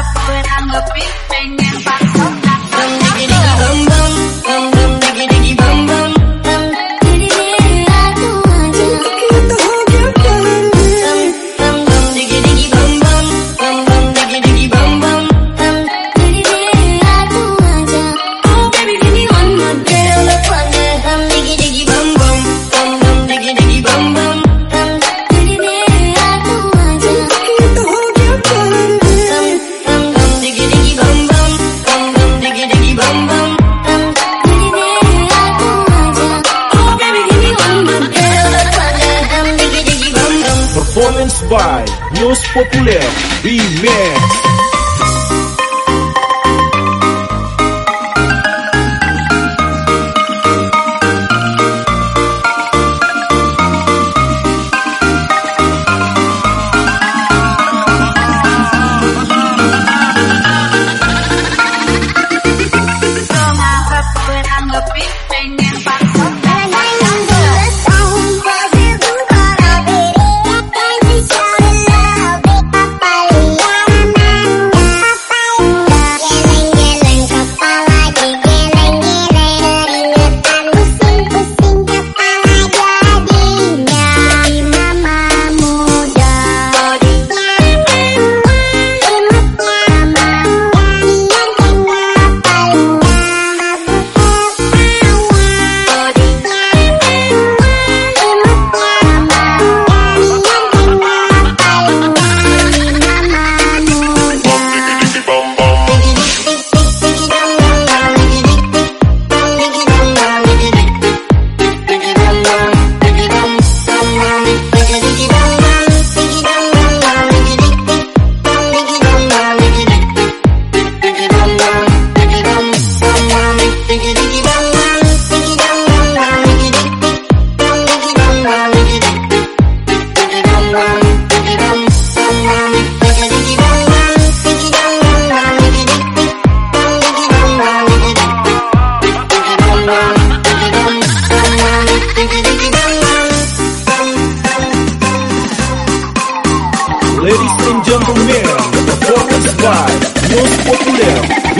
up, but I'm a big thing performance by News Populaire Be man.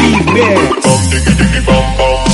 Steve Bear.